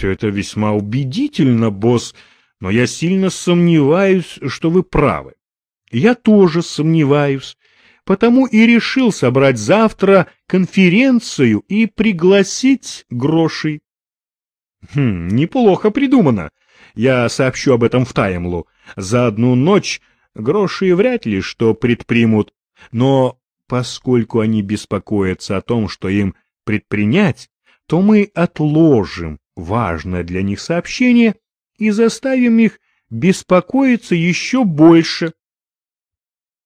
Все это весьма убедительно, босс, но я сильно сомневаюсь, что вы правы. Я тоже сомневаюсь, потому и решил собрать завтра конференцию и пригласить грошей. Хм, неплохо придумано. Я сообщу об этом в Таймлу. За одну ночь гроши вряд ли что предпримут, но поскольку они беспокоятся о том, что им предпринять, то мы отложим важное для них сообщение и заставим их беспокоиться еще больше.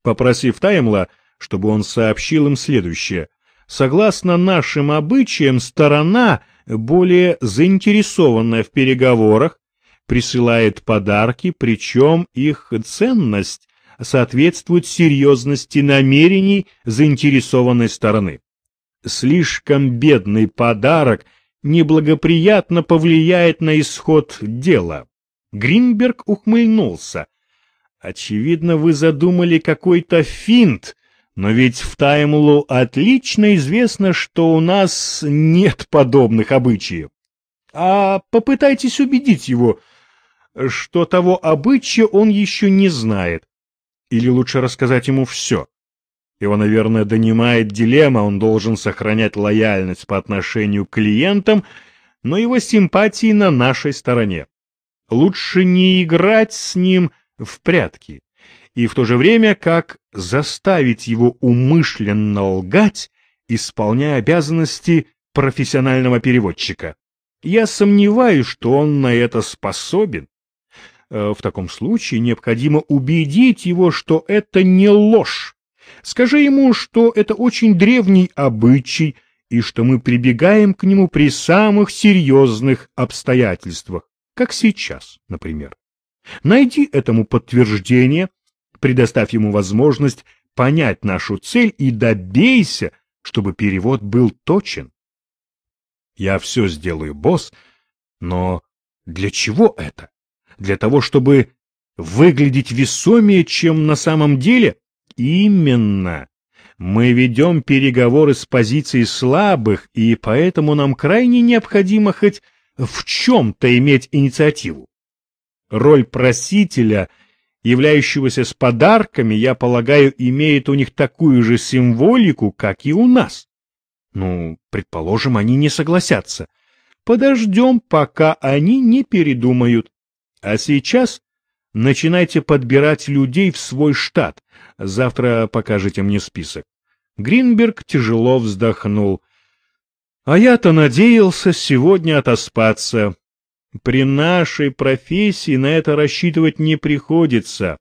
Попросив Таймла, чтобы он сообщил им следующее. Согласно нашим обычаям, сторона, более заинтересованная в переговорах, присылает подарки, причем их ценность соответствует серьезности намерений заинтересованной стороны. Слишком бедный подарок неблагоприятно повлияет на исход дела. Гринберг ухмыльнулся. Очевидно, вы задумали какой-то финт, но ведь в Таймлу отлично известно, что у нас нет подобных обычаев. А попытайтесь убедить его, что того обычая он еще не знает. Или лучше рассказать ему все. Его, наверное, донимает дилемма, он должен сохранять лояльность по отношению к клиентам, но его симпатии на нашей стороне. Лучше не играть с ним в прятки, и в то же время как заставить его умышленно лгать, исполняя обязанности профессионального переводчика. Я сомневаюсь, что он на это способен. Э, в таком случае необходимо убедить его, что это не ложь. Скажи ему, что это очень древний обычай и что мы прибегаем к нему при самых серьезных обстоятельствах, как сейчас, например. Найди этому подтверждение, предоставь ему возможность понять нашу цель и добейся, чтобы перевод был точен. Я все сделаю, босс, но для чего это? Для того, чтобы выглядеть весомее, чем на самом деле? Именно. Мы ведем переговоры с позиции слабых, и поэтому нам крайне необходимо хоть в чем-то иметь инициативу. Роль просителя, являющегося с подарками, я полагаю, имеет у них такую же символику, как и у нас. Ну, предположим, они не согласятся. Подождем, пока они не передумают. А сейчас начинайте подбирать людей в свой штат. Завтра покажете мне список. Гринберг тяжело вздохнул. А я-то надеялся сегодня отоспаться. При нашей профессии на это рассчитывать не приходится.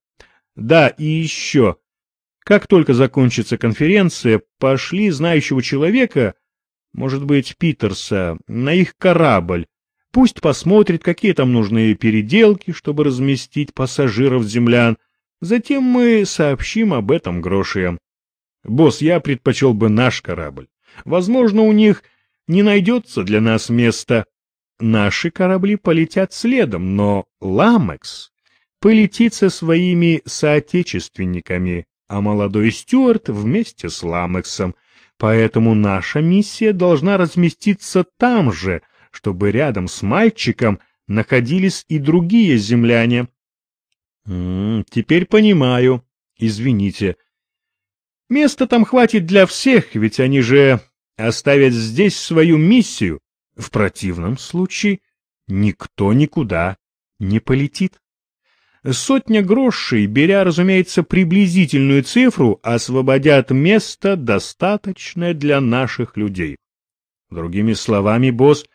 Да, и еще. Как только закончится конференция, пошли знающего человека, может быть, Питерса, на их корабль, Пусть посмотрит, какие там нужны переделки, чтобы разместить пассажиров-землян. Затем мы сообщим об этом грошиям. Босс, я предпочел бы наш корабль. Возможно, у них не найдется для нас места. Наши корабли полетят следом, но Ламекс полетит со своими соотечественниками, а молодой Стюарт вместе с Ламексом. Поэтому наша миссия должна разместиться там же — чтобы рядом с мальчиком находились и другие земляне. Теперь понимаю. Извините. Места там хватит для всех, ведь они же оставят здесь свою миссию. В противном случае никто никуда не полетит. Сотня грошей, беря, разумеется, приблизительную цифру, освободят место, достаточное для наших людей. Другими словами, босс,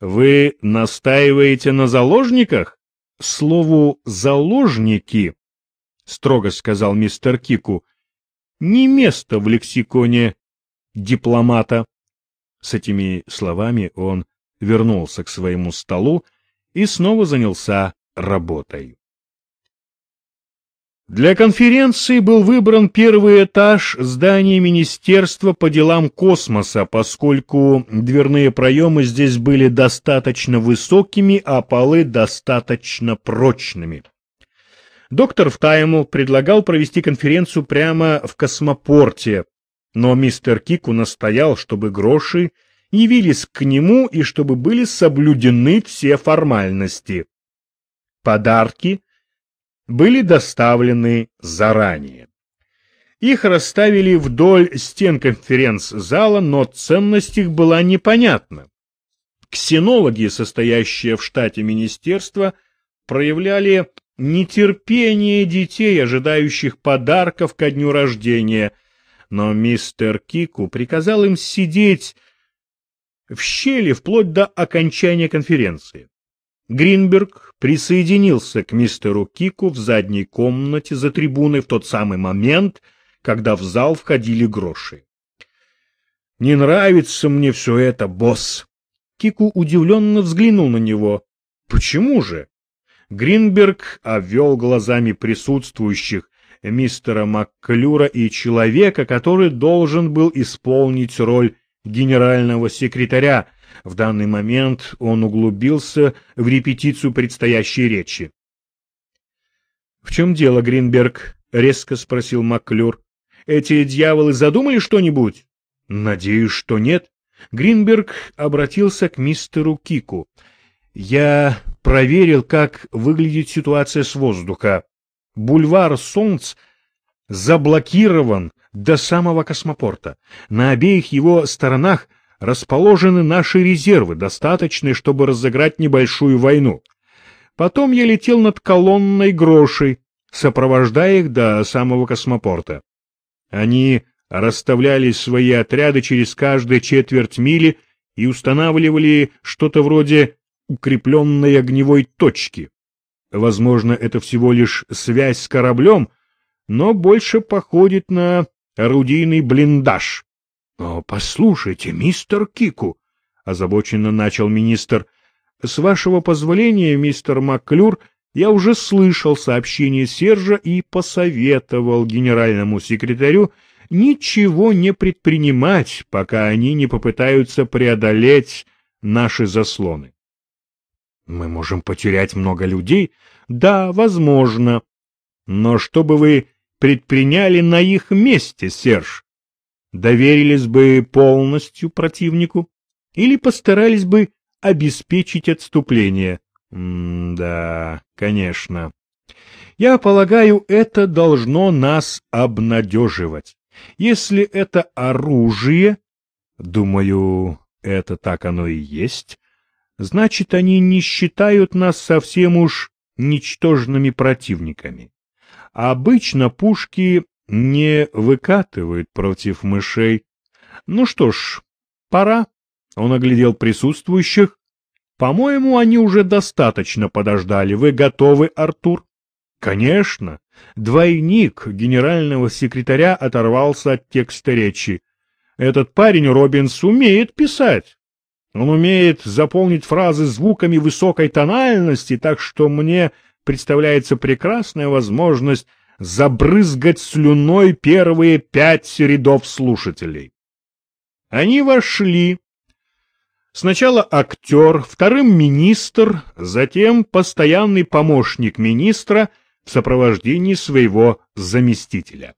вы настаиваете на заложниках? Слову «заложники», — строго сказал мистер Кику, — не место в лексиконе дипломата. С этими словами он вернулся к своему столу и снова занялся работой. Для конференции был выбран первый этаж здания Министерства по делам космоса, поскольку дверные проемы здесь были достаточно высокими, а полы достаточно прочными. Доктор Втаймл предлагал провести конференцию прямо в космопорте, но мистер Кику настоял, чтобы Гроши явились к нему и чтобы были соблюдены все формальности. Подарки были доставлены заранее. Их расставили вдоль стен конференц-зала, но ценность их была непонятна. Ксенологи, состоящие в штате министерства, проявляли нетерпение детей, ожидающих подарков ко дню рождения, но мистер Кику приказал им сидеть в щели вплоть до окончания конференции. Гринберг присоединился к мистеру Кику в задней комнате за трибуной в тот самый момент, когда в зал входили гроши. «Не нравится мне все это, босс!» Кику удивленно взглянул на него. «Почему же?» Гринберг обвел глазами присутствующих мистера Макклюра и человека, который должен был исполнить роль генерального секретаря. В данный момент он углубился в репетицию предстоящей речи. — В чем дело, Гринберг? — резко спросил Макклюр. — Эти дьяволы задумали что-нибудь? — Надеюсь, что нет. Гринберг обратился к мистеру Кику. — Я проверил, как выглядит ситуация с воздуха. Бульвар Солнц заблокирован до самого космопорта. На обеих его сторонах расположены наши резервы, достаточные, чтобы разыграть небольшую войну. Потом я летел над колонной грошей, сопровождая их до самого космопорта. Они расставляли свои отряды через каждые четверть мили и устанавливали что-то вроде укрепленной огневой точки. Возможно, это всего лишь связь с кораблем, но больше походит на орудийный блиндаж. — О, послушайте, мистер Кику, — озабоченно начал министр, — с вашего позволения, мистер Макклюр, я уже слышал сообщение Сержа и посоветовал генеральному секретарю ничего не предпринимать, пока они не попытаются преодолеть наши заслоны. Мы можем потерять много людей? Да, возможно. Но что бы вы предприняли на их месте, Серж? Доверились бы полностью противнику? Или постарались бы обеспечить отступление? М да, конечно. Я полагаю, это должно нас обнадеживать. Если это оружие, думаю, это так оно и есть, значит, они не считают нас совсем уж ничтожными противниками. Обычно пушки не выкатывают против мышей. Ну что ж, пора. Он оглядел присутствующих. По-моему, они уже достаточно подождали. Вы готовы, Артур? Конечно. Двойник генерального секретаря оторвался от текста речи. Этот парень Робинс умеет писать. Он умеет заполнить фразы звуками высокой тональности, так что мне представляется прекрасная возможность забрызгать слюной первые пять рядов слушателей. Они вошли. Сначала актер, вторым министр, затем постоянный помощник министра в сопровождении своего заместителя.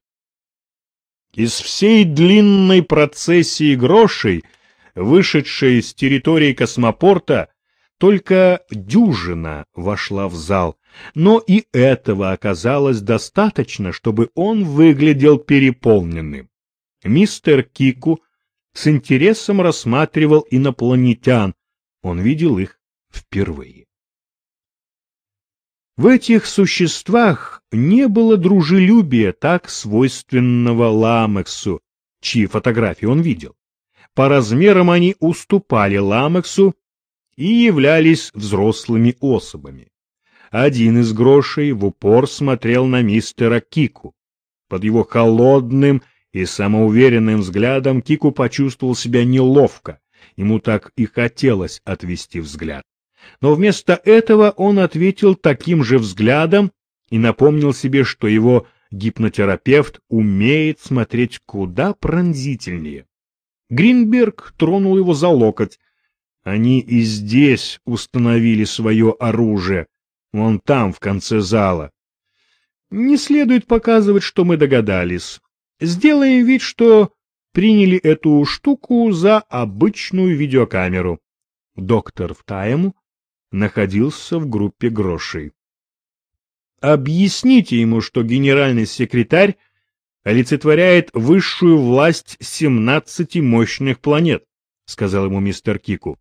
Из всей длинной процессии грошей — вышедшая с территории космопорта, только дюжина вошла в зал, но и этого оказалось достаточно, чтобы он выглядел переполненным. Мистер Кику с интересом рассматривал инопланетян, он видел их впервые. В этих существах не было дружелюбия, так свойственного Ламексу, чьи фотографии он видел. По размерам они уступали ламексу и являлись взрослыми особами. Один из грошей в упор смотрел на мистера Кику. Под его холодным и самоуверенным взглядом Кику почувствовал себя неловко. Ему так и хотелось отвести взгляд. Но вместо этого он ответил таким же взглядом и напомнил себе, что его гипнотерапевт умеет смотреть куда пронзительнее. Гринберг тронул его за локоть. Они и здесь установили свое оружие, вон там, в конце зала. Не следует показывать, что мы догадались. Сделаем вид, что приняли эту штуку за обычную видеокамеру. Доктор Втаему находился в группе грошей. Объясните ему, что генеральный секретарь олицетворяет высшую власть семнадцати мощных планет, сказал ему мистер Кику.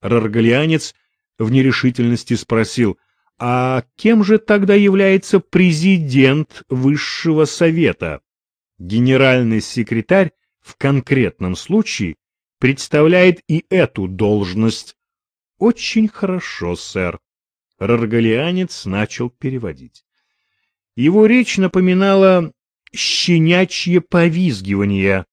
Раргалианец в нерешительности спросил, а кем же тогда является президент высшего совета? Генеральный секретарь в конкретном случае представляет и эту должность. Очень хорошо, сэр. Раргалианец начал переводить. Его речь напоминала щенячье повизгивание.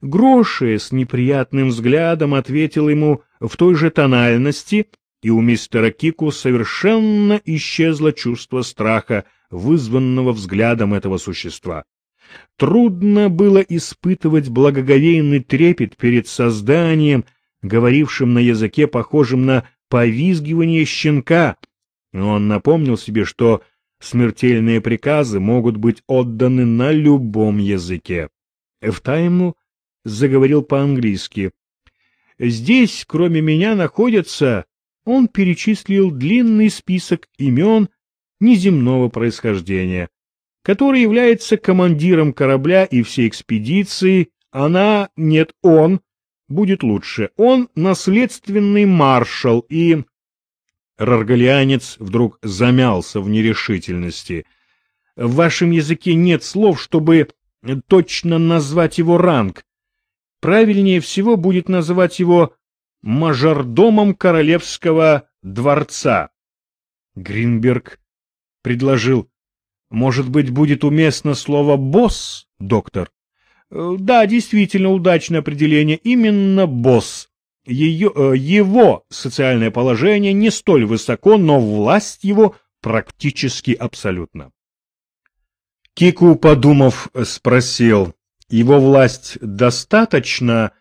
Гроши с неприятным взглядом ответил ему в той же тональности, и у мистера Кику совершенно исчезло чувство страха, вызванного взглядом этого существа. Трудно было испытывать благоговейный трепет перед созданием, говорившим на языке, похожем на повизгивание щенка, но он напомнил себе, что смертельные приказы могут быть отданы на любом языке. Эфтайму заговорил по-английски. «Здесь, кроме меня, находятся...» Он перечислил длинный список имен неземного происхождения, который является командиром корабля и всей экспедиции. Она, нет, он, будет лучше. Он наследственный маршал и... Раргалианец вдруг замялся в нерешительности. В вашем языке нет слов, чтобы точно назвать его ранг. Правильнее всего будет называть его мажордомом королевского дворца. Гринберг предложил, может быть, будет уместно слово «босс», доктор? Да, действительно удачное определение, именно «босс». Ее, э, его социальное положение не столь высоко, но власть его практически абсолютна. Кику, подумав, спросил, его власть достаточно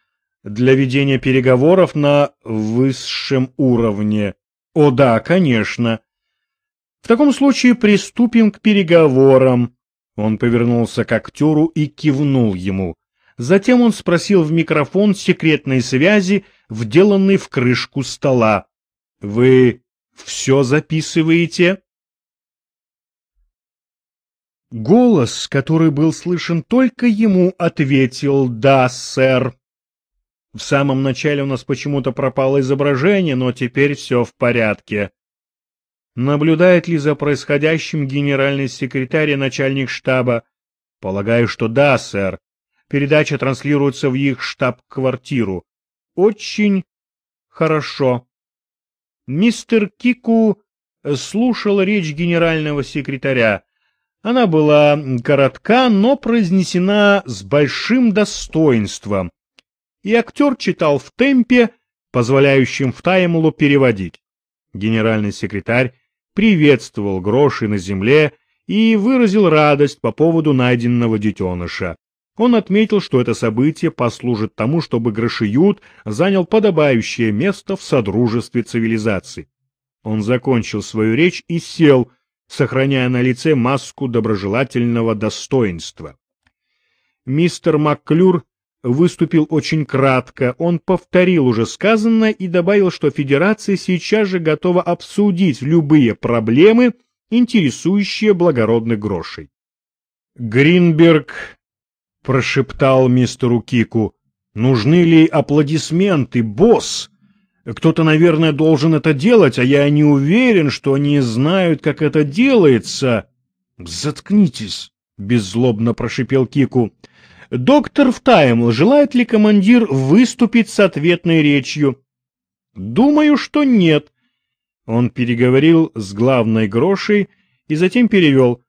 для ведения переговоров на высшем уровне? О да, конечно. В таком случае приступим к переговорам. Он повернулся к актеру и кивнул ему. Затем он спросил в микрофон секретной связи, вделанный в крышку стола. «Вы все записываете?» Голос, который был слышен только ему, ответил «Да, сэр». В самом начале у нас почему-то пропало изображение, но теперь все в порядке. Наблюдает ли за происходящим генеральный секретарь и начальник штаба? Полагаю, что да, сэр. Передача транслируется в их штаб-квартиру. Очень хорошо. Мистер Кику слушал речь генерального секретаря. Она была коротка, но произнесена с большим достоинством. И актер читал в темпе, позволяющем Втаймулу переводить. Генеральный секретарь приветствовал гроши на земле и выразил радость по поводу найденного детеныша. Он отметил, что это событие послужит тому, чтобы Грошиют занял подобающее место в содружестве цивилизаций. Он закончил свою речь и сел, сохраняя на лице маску доброжелательного достоинства. Мистер Макклюр выступил очень кратко, он повторил уже сказанное и добавил, что Федерация сейчас же готова обсудить любые проблемы, интересующие благородных грошей. Гринберг — прошептал мистеру Кику. «Нужны ли аплодисменты, босс? Кто-то, наверное, должен это делать, а я не уверен, что они знают, как это делается». «Заткнитесь», — беззлобно прошипел Кику. «Доктор Втаймл, желает ли командир выступить с ответной речью?» «Думаю, что нет». Он переговорил с главной грошей и затем перевел.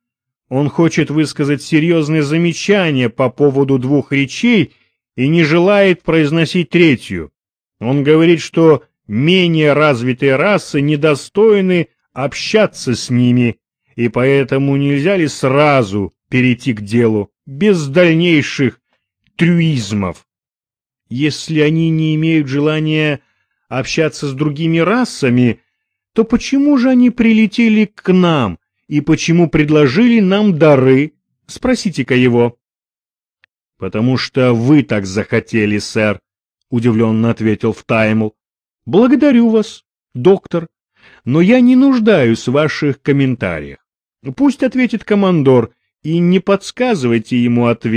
Он хочет высказать серьезные замечания по поводу двух речей и не желает произносить третью. Он говорит, что менее развитые расы недостойны общаться с ними, и поэтому нельзя ли сразу перейти к делу, без дальнейших трюизмов. Если они не имеют желания общаться с другими расами, то почему же они прилетели к нам, и почему предложили нам дары? Спросите-ка его. Потому что вы так захотели, сэр, — удивленно ответил Втаймл. — Благодарю вас, доктор, но я не нуждаюсь в ваших комментариях. Пусть ответит командор, и не подсказывайте ему ответ,